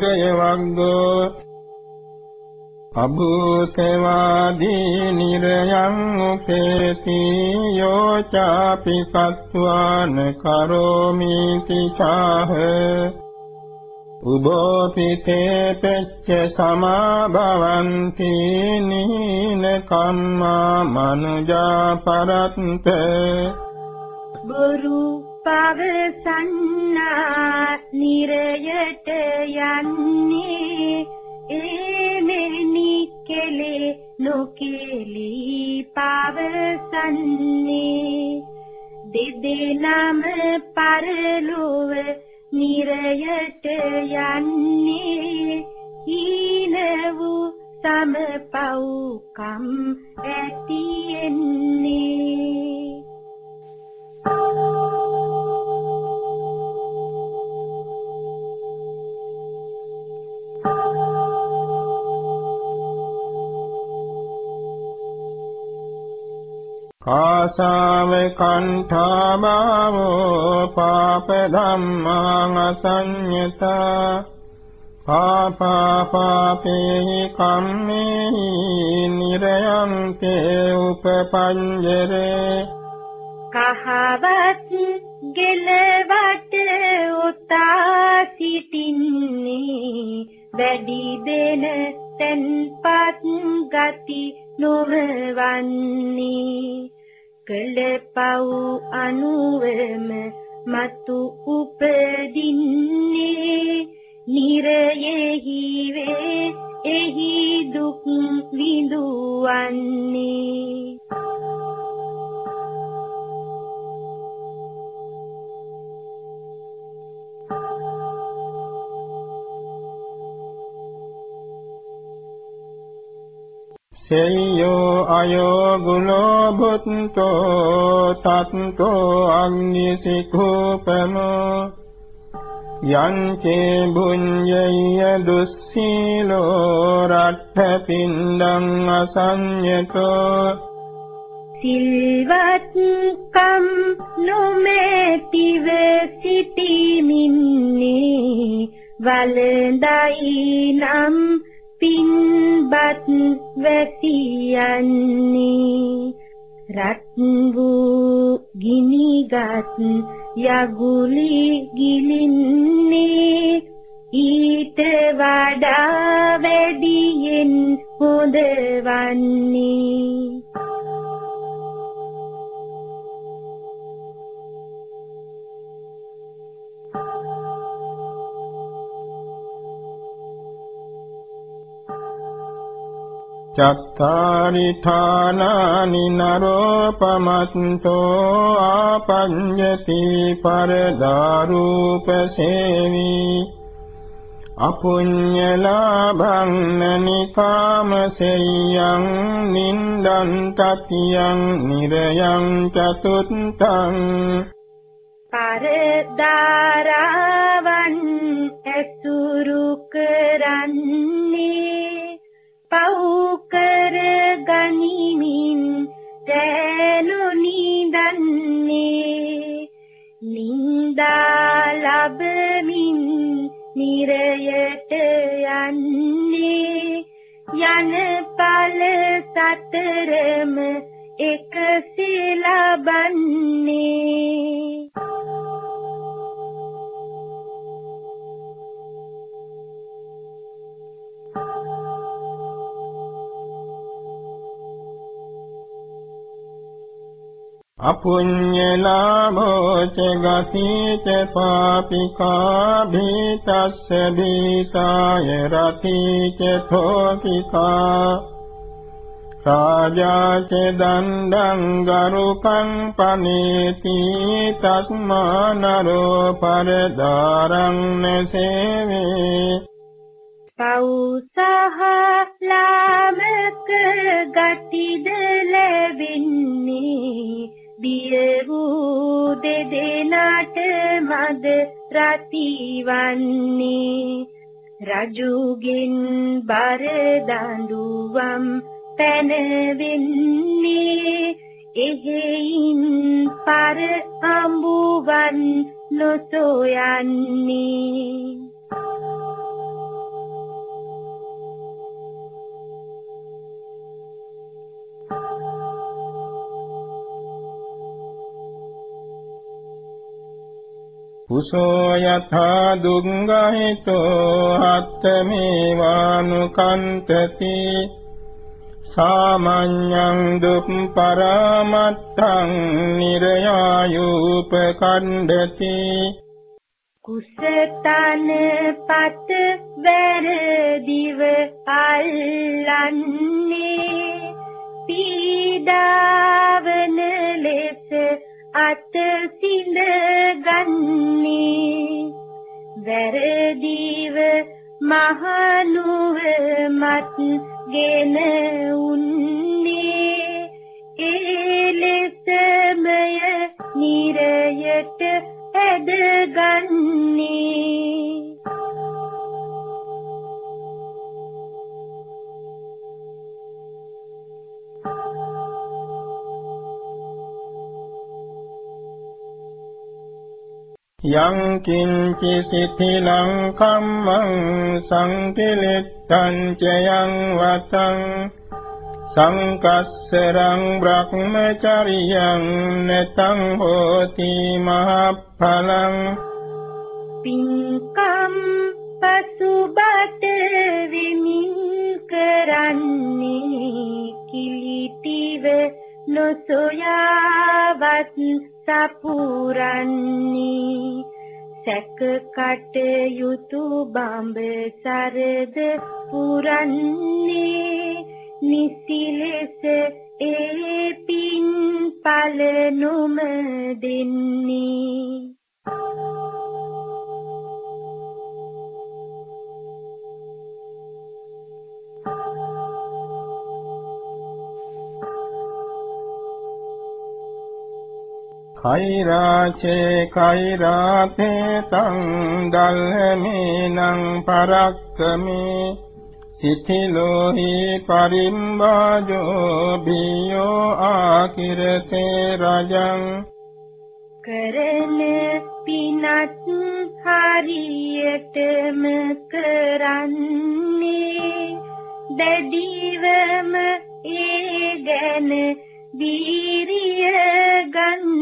නිරයවග්ගෝ අභූතවාදී නිරයං උපේති යෝචාපි සත්වාන කරෝමි තිචාහ උබෝපිතේ පෙච්ච සමාභවಂತಿ නීන කම්මා මනුජා පරත්ත. බොරු පවසන්නා නිරයට යන්නේ. එමෙනි කෙලේ නොකෙලි පවසන්නේ. දෙදෙනම පරලොව නිරයට යන්නේ. හීන වූ සමපව්කම් ඇතියෙන්නේ කාසාව කණ්ඨා බාවෝ පාප ධම්මාං අසඤ්ඤතා පාපා පාපේ කම්මේ නිරයන්තේ උපපංජරේ කහවත් ගෙලවට උතා සිටින්නේ වැඩි දෙන තැන්පත් ගති නොවන්නේ කළ පව් අනුවම මතු උපදින්නේ. නිරයෙහි වේ එහි දුක් විඳුවන්නේ. සෙය්‍යෝ අයෝ ගුණෝ බුත්තෝ තත්තෝ අග්නිසිකූපමෝ යංචේ බුඤ්ඤය දුස්සීලෝ රට්ඨ පින්ඩං අසඤ්ඤතෝ සිල්වත් කම් නොමැතිව සිටිමින්නේ වලඳයි නම් පින්බත් වැසියන්නේ රත් වූ ගිනිගත් යගුලි ගිලින්නේ ඊට වඩා වැඩියෙන් හොඳවන්නේ චත්තාරි ථානානි නරෝපමත්තෝ ආපඤ්ඤති පරදාරූප සේවි අපුඤ්ඤලාභං නනිකාම සෙය්‍යං නින්දං තතියං නිරයං චතුත්තං පරදාරාවන් ඇසුරු කරන්නේ පව්කර දැනුනිදන්නේ නින්දා ලබමින් නිරයට යන්නේ. යන පල සතරම එකසේ ලබන්නේ. අපුඤ්ඤලාභෝ ච ගතිච පාපිකා භීතස්ස භීතාය රතිච thෝපිකා රාජා ච දණ්ඩං ගරුකං පනේති තස්මානරෝ පරදාරං නසේවේ පෞසහ ලාමක ගතිද ලැබින්නේ බිය වූ දෙදෙනාට මද රතිවන්නේ. රජුගෙන් බර දඬුවම් පැනවෙන්නේ. එහෙයින් පර අඹුවන් නොසොයන්නේ. කුසෝ යථා දුංගහිතෝ හත්තමේවානුකන්තති. සාමඤ්ඤං දුක් පරමත්තං නිරයායුපකණ්ඩති. කුසතන පත වැරදිව අල්ලන්නේ. පීඩාවන ලෙස අත සිඳ ගන්නේ වැරදිව මහනුව මත් ගෙන උන්නේ. ඒ ලෙසමය නිරයට ඇදගන්නේ යං කිංචි සිතිලං කම්මං සංකිලෙත්තං ච යං වතං සංකස්සරං බ්‍රහ්මචරියං නතං හෝති මහඵලං පින්කම් පසුබට වෙමින් කරන්නේ කිලිටිව නොසොයාවත් සපුරන්නේ සැක කටයුතු බඹ සරද පුරන්නේ. නිසි ලෙස ඒ පින් පල නොම දෙන්නේ. කෛරාචේ කෛරාතේ තං දල්හමේනං පරක්කමේ සිතිලෝහි පරිම්බාජෝ බියෝ ආකිරතේ රජං කරන පිනත් හරියටම කරන්නේ දැඩිවම ඒ ගැන වීරිය ගන්නේ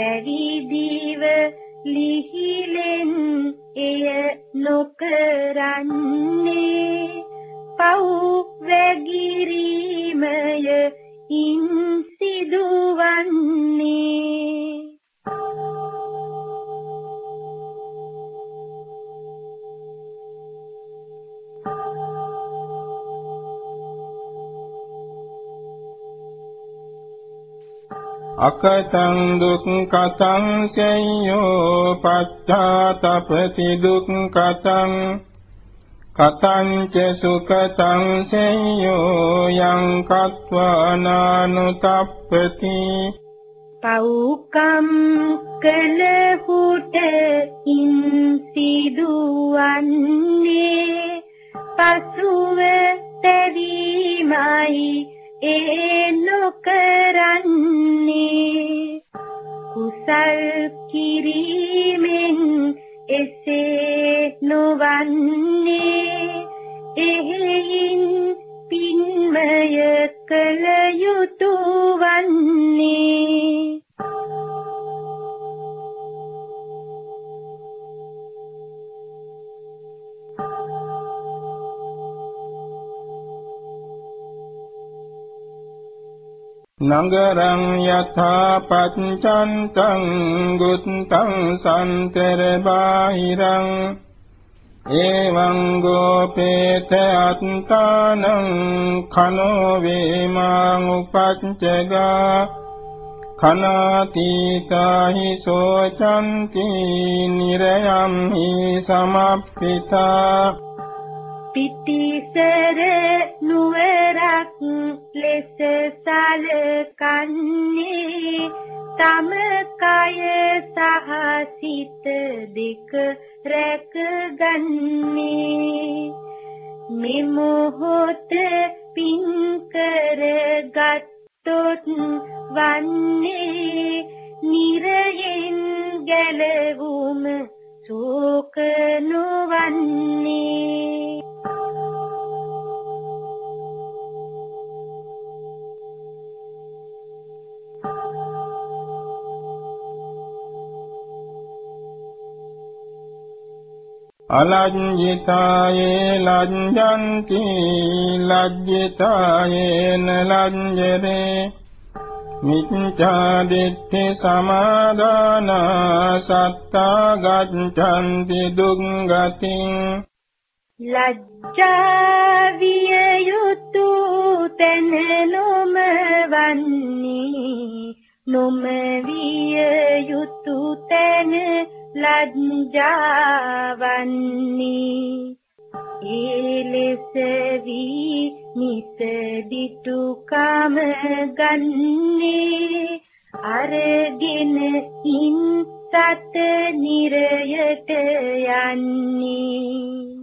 පැවිදිව ලිහිලෙන් එය නොකරන්නේ. පව් වැගිරීමය ඉන් සිදුවන්නේ. අකතං දුක්ඛතං සෙය්‍යෝ පච්චාතපති දුක්ඛතං කතං ච සුඛතං සෙය්‍යෝ යං කତ୍වානානුතප්පති පෞකම් කලහුට ඉන් සිදුවන්නේ පසුව තැවීමයි ඒ නොකරන්නේ කුසල් කිරීමෙන් එසේ නොවන්නේ. එහෙයින් පින්මය කළ යුතු නගරං යථා පච්චන්තං ගුත්තං සන්තර බාහිරං එවං ගෝපේත අත්තානං කනෝ වේමං උපච්චගා කනාතීතාහි සෝචන්ති නිරයම් හි සමප්පිතා පිටිසර නුවරක් ලෙස සලකන්නේ. තම කය සහ සිත දෙක රැකගන්නේ. මෙමොහොත පින් කරගත්තොත් වන්නේ නිරයෙන් ගැලවුම ශෝක නොවන්නේ. අලඤ්ඤිතායේ ලඤ්ජන්ති ලජ්ජිතායේන ලඤ්ජරේ මිච්ඡා දිට්ඨි සමාදාන සත්තා ගච්ඡanti දුංගතින් ලජ්ජා විය යුතු තැන නොම වන්නේ නොම විය යුතු තැන ලජ්ජාවන්නේ ඒලෙස වී නිසදිටු කම ගන්නේ. අරගෙන ඉන් සත නිරයට යන්නේ.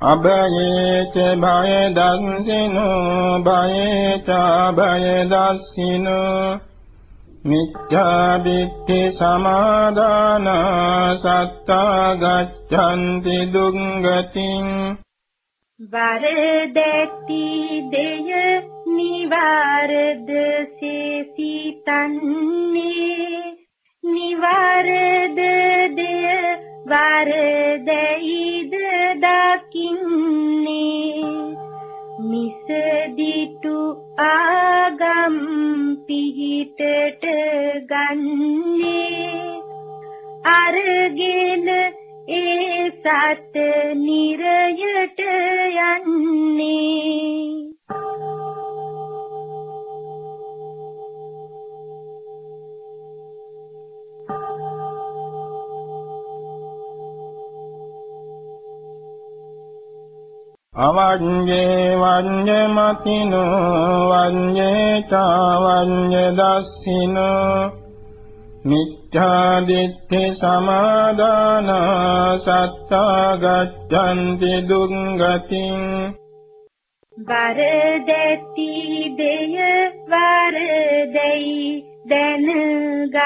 අභයේච භය දස්සිනෝ භයේච භය දස්සිනෝ. මිච්ඡා දිට්ඨි සමාදාන සත්තා ගච්ඡanti දුංගතින් වරදැති දෙය නිවාරද සේසිතන්නේ නිවාරද දෙය වරදැයිද මිසදිටු ආගම් පිහිටට ගන්නේ. අරගෙන ඒ සත නිරයට යන්නේ. අවඤ්ඤේ වඤ්ඤ මතිනෝ වඤ්ඤේ චවඤ්ඤ දස්සිනෝ මිච්ඡා දිට්ඨි සමාදාන සත්තා ගච්ඡanti දුංගතින් වරදැති දෙය වරදැයි දැනගන්නේ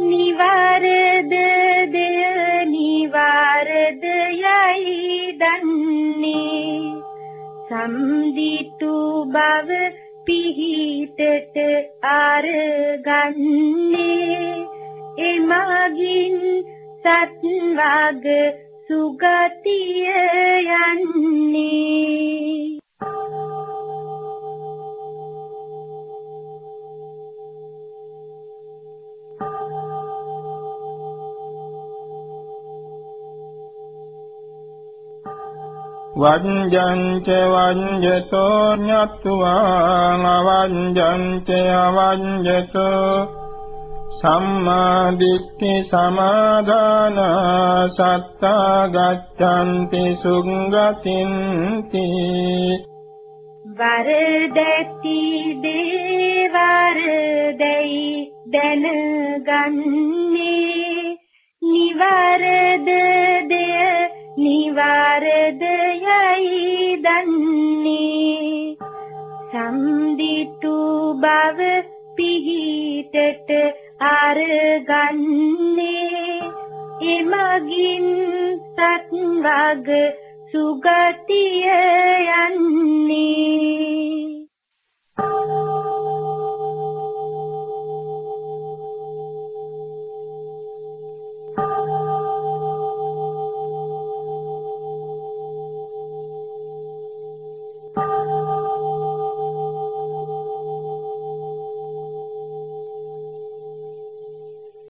නිවරද සම්දිතු බව පිහිටට අරගන්නේ. එමගින් සත්වග සුගතිය යන්නේ. වඤ්ජංච වඤ්ජතෝ ඤත්වාං අවඤ්ජංච අවඤ්ජතෝ සම්මා දිට්ඨි සමාදාන සත්තා ගච්ඡanti සුංගතින්ති වරදැති දේවරදැයි දැනගන්නේ නිවරද දෙය නිවරද යයි දන්නේ. සම්දිතු බව පිහිටට අරගන්නේ. එමගින් සත්වග සුගතිය යන්නේ.